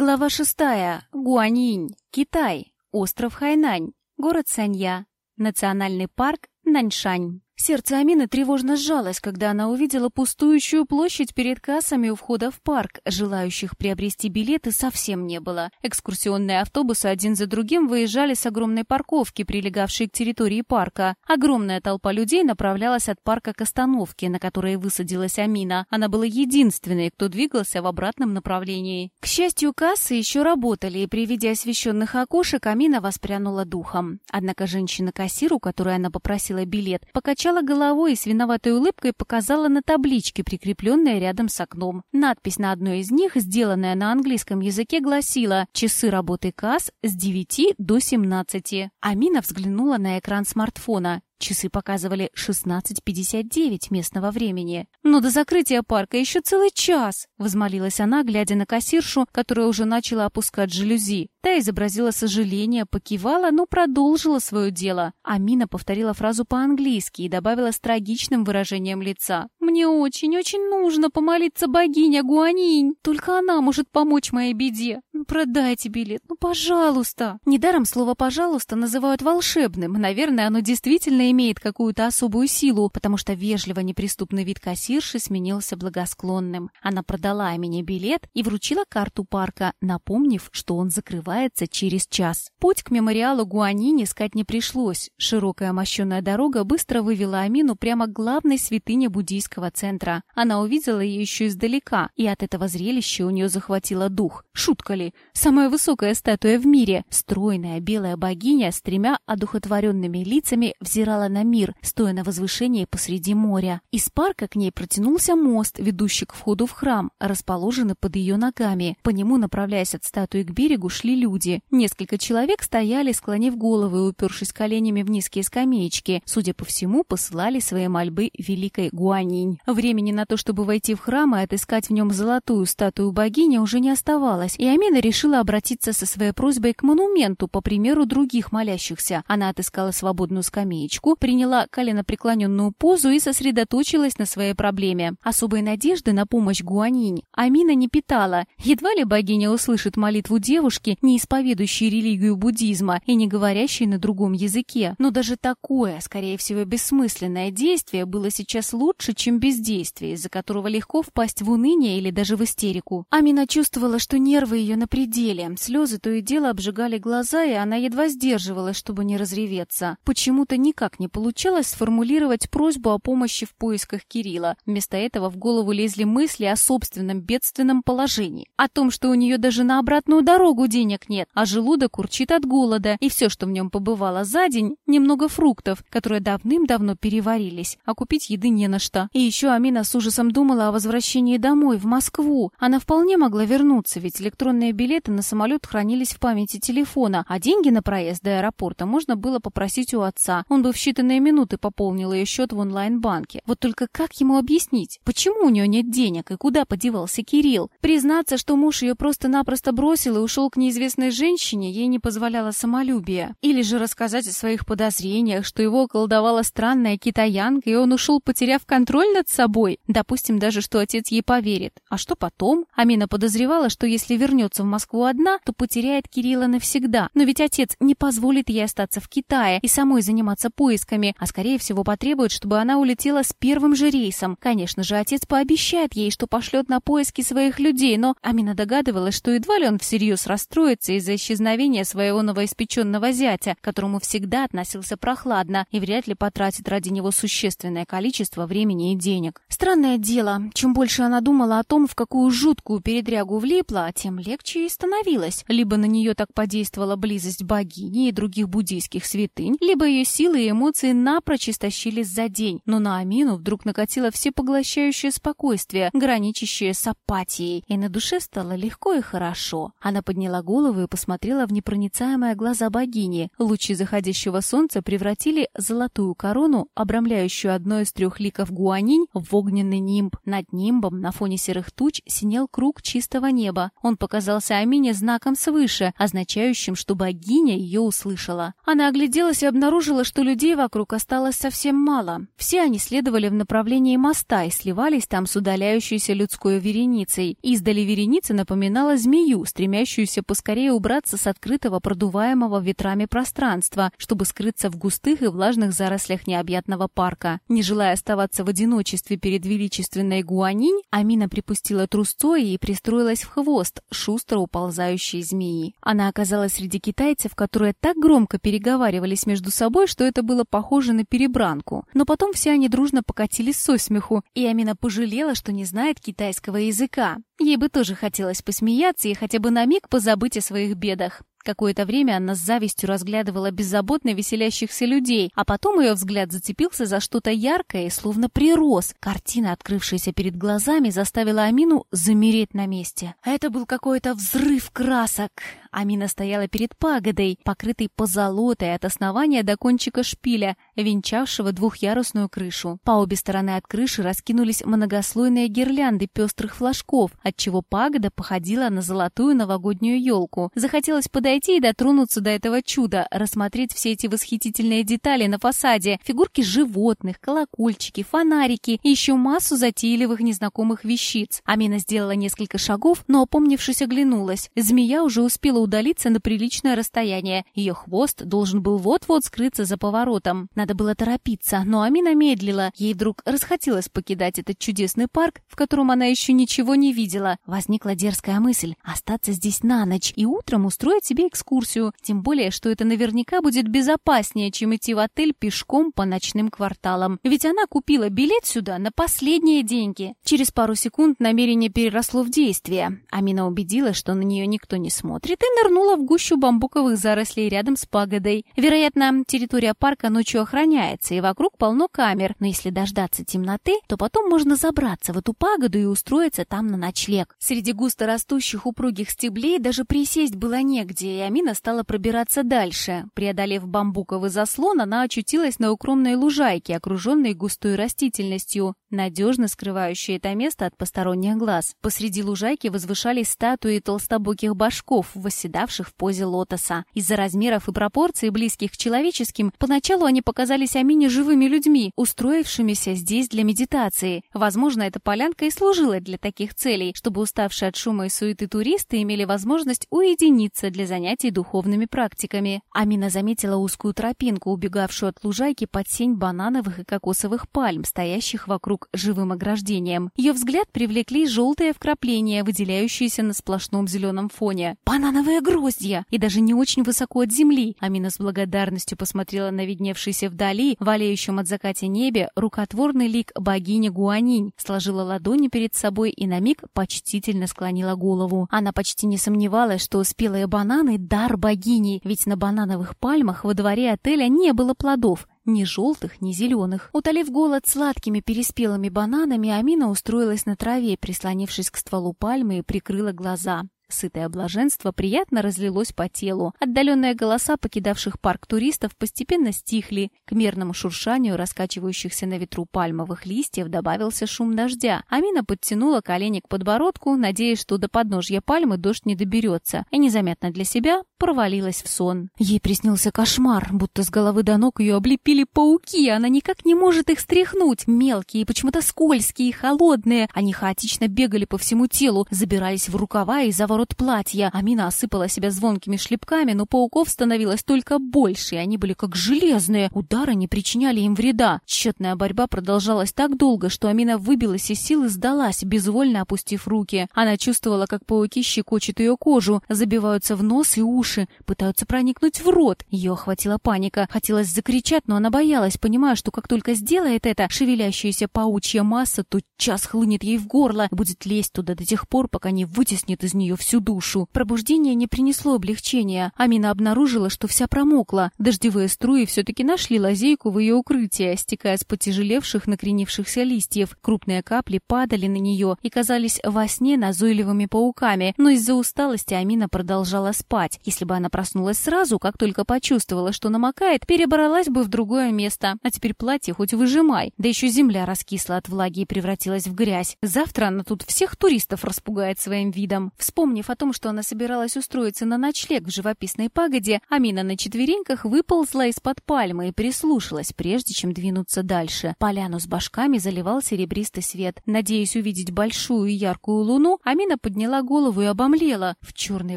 Глава шестая. Гуанинь. Китай. Остров Хайнань. Город Санья. Национальный парк Наньшань. Сердце Амины тревожно сжалось, когда она увидела пустующую площадь перед кассами у входа в парк. Желающих приобрести билеты совсем не было. Экскурсионные автобусы один за другим выезжали с огромной парковки, прилегавшей к территории парка. Огромная толпа людей направлялась от парка к остановке, на которой высадилась Амина. Она была единственной, кто двигался в обратном направлении. К счастью, кассы еще работали, и при виде освещенных окошек Амина воспрянула духом. Однако женщина-кассир, у которой она попросила билет, покачала головой и с виноватой улыбкой показала на табличке, прикрепленной рядом с окном. Надпись на одной из них, сделанная на английском языке, гласила «Часы работы касс с 9 до 17». Амина взглянула на экран смартфона. Часы показывали 16.59 местного времени. «Но до закрытия парка еще целый час!» — возмолилась она, глядя на кассиршу, которая уже начала опускать жалюзи. Та изобразила сожаление, покивала, но продолжила свое дело. Амина повторила фразу по-английски и добавила с трагичным выражением лица. «Мне очень-очень нужно помолиться богиня Гуанинь. Только она может помочь моей беде. Ну, продайте билет, ну, пожалуйста!» Недаром слово «пожалуйста» называют волшебным. Наверное, оно действительно имеет какую-то особую силу, потому что вежливо неприступный вид кассирши сменился благосклонным. Она продала Амине билет и вручила карту парка, напомнив, что он закрывается через час. Путь к мемориалу Гуанини искать не пришлось. Широкая мощенная дорога быстро вывела Амину прямо к главной святыне буддийского центра. Она увидела ее еще издалека, и от этого зрелища у нее захватило дух. Шутка ли? Самая высокая статуя в мире, стройная белая богиня с тремя одухотворенными лицами взирала взирала на мир, стоя на возвышении посреди моря. Из парка к ней протянулся мост, ведущий к входу в храм, расположенный под ее ногами. По нему, направляясь от статуи к берегу, шли люди. Несколько человек стояли, склонив головы и упершись коленями в низкие скамеечки. Судя по всему, посылали свои мольбы великой Гуанинь. Времени на то, чтобы войти в храм и отыскать в нем золотую статую богини, уже не оставалось, и Амина решила обратиться со своей просьбой к монументу, по примеру других молящихся. Она отыскала свободную скамеечку, скамейку, приняла коленопреклоненную позу и сосредоточилась на своей проблеме. Особой надежды на помощь Гуанинь Амина не питала. Едва ли богиня услышит молитву девушки, не исповедующей религию буддизма и не говорящей на другом языке. Но даже такое, скорее всего, бессмысленное действие было сейчас лучше, чем бездействие, из-за которого легко впасть в уныние или даже в истерику. Амина чувствовала, что нервы ее на пределе. Слезы то и дело обжигали глаза, и она едва сдерживалась, чтобы не разреветься. Почему-то никак не получалось сформулировать просьбу о помощи в поисках Кирилла. Вместо этого в голову лезли мысли о собственном бедственном положении. О том, что у нее даже на обратную дорогу денег нет, а желудок урчит от голода, и все, что в нем побывало за день, немного фруктов, которые давным-давно переварились, а купить еды не на что. И еще Амина с ужасом думала о возвращении домой, в Москву. Она вполне могла вернуться, ведь электронные билеты на самолет хранились в памяти телефона, а деньги на проезд до аэропорта можно было попросить у отца. Он бы в считанные минуты пополнил ее счет в онлайн-банке. Вот только как ему объяснить, почему у нее нет денег и куда подевался Кирилл? Признаться, что муж ее просто-напросто бросил и ушел к неизвестной женщине, ей не позволяло самолюбие. Или же рассказать о своих подозрениях, что его околдовала странная китаянка, и он ушел, потеряв контроль над собой. Допустим даже, что отец ей поверит. А что потом? Амина подозревала, что если вернется в Москву одна, то потеряет Кирилла навсегда. Но ведь отец не позволит ей остаться в Китае и самой заниматься поиском поисками, а скорее всего потребует, чтобы она улетела с первым же рейсом. Конечно же, отец пообещает ей, что пошлет на поиски своих людей, но Амина догадывалась, что едва ли он всерьез расстроится из-за исчезновения своего новоиспеченного зятя, которому всегда относился прохладно и вряд ли потратит ради него существенное количество времени и денег. Странное дело, чем больше она думала о том, в какую жуткую передрягу влипла, тем легче ей становилось. Либо на нее так подействовала близость богини и других буддийских святынь, либо ее силы и эмоции эмоции напрочь истощились за день, но на Амину вдруг накатило всепоглощающее спокойствие, граничащее с апатией, и на душе стало легко и хорошо. Она подняла голову и посмотрела в непроницаемые глаза богини. Лучи заходящего солнца превратили золотую корону, обрамляющую одно из трех ликов гуанинь, в огненный нимб. Над нимбом на фоне серых туч синел круг чистого неба. Он показался Амине знаком свыше, означающим, что богиня ее услышала. Она огляделась и обнаружила, что людей Людей вокруг осталось совсем мало. Все они следовали в направлении моста и сливались там с удаляющейся людской вереницей. Издали вереница напоминала змею, стремящуюся поскорее убраться с открытого продуваемого ветрами пространства, чтобы скрыться в густых и влажных зарослях необъятного парка. Не желая оставаться в одиночестве перед величественной Гуанинь, Амина припустила трусцой и пристроилась в хвост шустро уползающей змеи. Она оказалась среди китайцев, которые так громко переговаривались между собой, что это было похоже на перебранку. Но потом все они дружно покатились со смеху, и Амина пожалела, что не знает китайского языка. Ей бы тоже хотелось посмеяться и хотя бы на миг позабыть о своих бедах. Какое-то время она с завистью разглядывала беззаботно веселящихся людей, а потом ее взгляд зацепился за что-то яркое и словно прирос. Картина, открывшаяся перед глазами, заставила Амину замереть на месте. Это был какой-то взрыв красок. Амина стояла перед пагодой, покрытой позолотой от основания до кончика шпиля, венчавшего двухъярусную крышу. По обе стороны от крыши раскинулись многослойные гирлянды пестрых флажков, отчего пагода походила на золотую новогоднюю елку. Захотелось подойти и дотронуться до этого чуда, рассмотреть все эти восхитительные детали на фасаде, фигурки животных, колокольчики, фонарики и еще массу затейливых незнакомых вещиц. Амина сделала несколько шагов, но, опомнившись, оглянулась. Змея уже успела удалиться на приличное расстояние. Ее хвост должен был вот-вот скрыться за поворотом. Надо было торопиться, но Амина медлила. Ей вдруг расхотелось покидать этот чудесный парк, в котором она еще ничего не видела. Возникла дерзкая мысль — остаться здесь на ночь и утром устроить себе экскурсию. Тем более, что это наверняка будет безопаснее, чем идти в отель пешком по ночным кварталам. Ведь она купила билет сюда на последние деньги. Через пару секунд намерение переросло в действие. Амина убедилась, что на нее никто не смотрит, и нырнула в гущу бамбуковых зарослей рядом с пагодой. Вероятно, территория парка ночью охраняется, и вокруг полно камер, но если дождаться темноты, то потом можно забраться в эту пагоду и устроиться там на ночлег. Среди густо растущих упругих стеблей даже присесть было негде, и Амина стала пробираться дальше. Преодолев бамбуковый заслон, она очутилась на укромной лужайке, окруженной густой растительностью, надежно скрывающей это место от посторонних глаз. Посреди лужайки возвышались статуи толстобоких башков, восседавших в позе лотоса. Из-за размеров и пропорций, близких к человеческим, поначалу они показались Амине живыми людьми, устроившимися здесь для медитации. Возможно, эта полянка и служила для таких целей, чтобы уставшие от шума и суеты туристы имели возможность уединиться для занятий духовными практиками. Амина заметила узкую тропинку, убегавшую от лужайки под сень банановых и кокосовых пальм, стоящих вокруг живым ограждением. Ее взгляд привлекли желтые вкрапления, выделяющиеся на сплошном зеленом фоне. «Банановые гроздья!» И даже не очень высоко от земли. Амина с благодарностью посмотрела на видневшийся вдали, валеющем от закате небе, рукотворный лик богини Гуанинь, сложила ладони перед собой и на миг почтительно склонила голову. Она почти не сомневалась, что спелые бананы — дар богини, ведь на банановых пальмах во дворе отеля не было плодов, ни желтых, ни зеленых. Утолив голод сладкими переспелыми бананами, Амина устроилась на траве, прислонившись к стволу пальмы и прикрыла глаза. Сытое блаженство приятно разлилось по телу. Отдаленные голоса покидавших парк туристов постепенно стихли. К мерному шуршанию раскачивающихся на ветру пальмовых листьев добавился шум дождя. Амина подтянула колени к подбородку, надеясь, что до подножья пальмы дождь не доберется, и незаметно для себя провалилась в сон. Ей приснился кошмар, будто с головы до ног ее облепили пауки, она никак не может их стряхнуть. Мелкие, почему-то скользкие холодные. Они хаотично бегали по всему телу, забирались в рукава и за ворот платья. Амина осыпала себя звонкими шлепками, но пауков становилось только больше, и они были как железные. Удары не причиняли им вреда. Тщетная борьба продолжалась так долго, что Амина выбилась из сил и сдалась, безвольно опустив руки. Она чувствовала, как пауки щекочут ее кожу, забиваются в нос и уши, пытаются проникнуть в рот. Ее охватила паника. Хотелось закричать, но она боялась, понимая, что как только сделает это, шевелящаяся паучья масса тотчас хлынет ей в горло и будет лезть туда до тех пор, пока не вытеснит из нее всю душу. Пробуждение не принесло облегчения. Амина обнаружила, что вся промокла. Дождевые струи все-таки нашли лазейку в ее укрытие, стекая с потяжелевших, накренившихся листьев. Крупные капли падали на нее и казались во сне назойливыми пауками, но из-за усталости Амина продолжала спать. Если бы она проснулась сразу, как только почувствовала, что намокает, перебралась бы в другое место. А теперь платье хоть выжимай. Да еще земля раскисла от влаги и превратилась в грязь. Завтра она тут всех туристов распугает своим видом. Вспомнив Вспомнив о том, что она собиралась устроиться на ночлег в живописной пагоде, Амина на четвереньках выползла из-под пальмы и прислушалась, прежде чем двинуться дальше. Поляну с башками заливал серебристый свет. Надеясь увидеть большую и яркую луну, Амина подняла голову и обомлела. В черной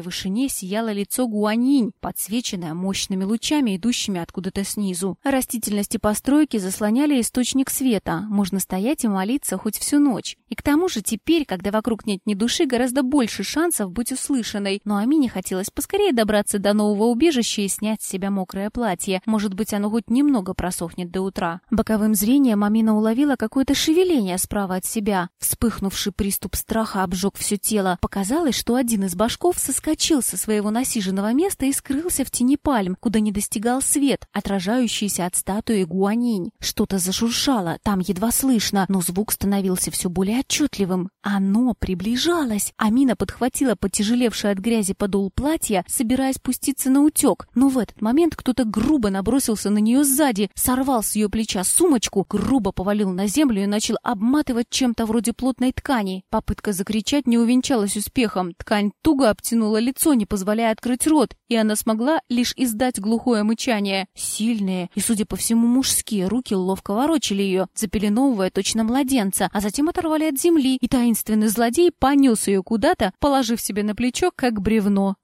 вышине сияло лицо Гуанинь, подсвеченное мощными лучами, идущими откуда-то снизу. Растительности постройки заслоняли источник света. Можно стоять и молиться хоть всю ночь. И к тому же теперь, когда вокруг нет ни души, гораздо больше шансов быть услышанной. Но Амине хотелось поскорее добраться до нового убежища и снять с себя мокрое платье. Может быть, оно хоть немного просохнет до утра. Боковым зрением Амина уловила какое-то шевеление справа от себя. Вспыхнувший приступ страха обжег все тело. Показалось, что один из башков соскочил со своего насиженного места и скрылся в тени пальм, куда не достигал свет, отражающийся от статуи Гуанинь. Что-то зашуршало, там едва слышно, но звук становился все более отчетливым. Оно приближалось. Амина подхватила потяжелевший от грязи подол платья, собираясь спуститься на утек. Но в этот момент кто-то грубо набросился на нее сзади, сорвал с ее плеча сумочку, грубо повалил на землю и начал обматывать чем-то вроде плотной ткани. Попытка закричать не увенчалась успехом. Ткань туго обтянула лицо, не позволяя открыть рот, и она смогла лишь издать глухое мычание. Сильные и, судя по всему, мужские руки ловко ворочали ее, запеленовывая точно младенца, а затем оторвали от земли, и таинственный злодей понес ее куда-то, положив себе на плечо, как бревно.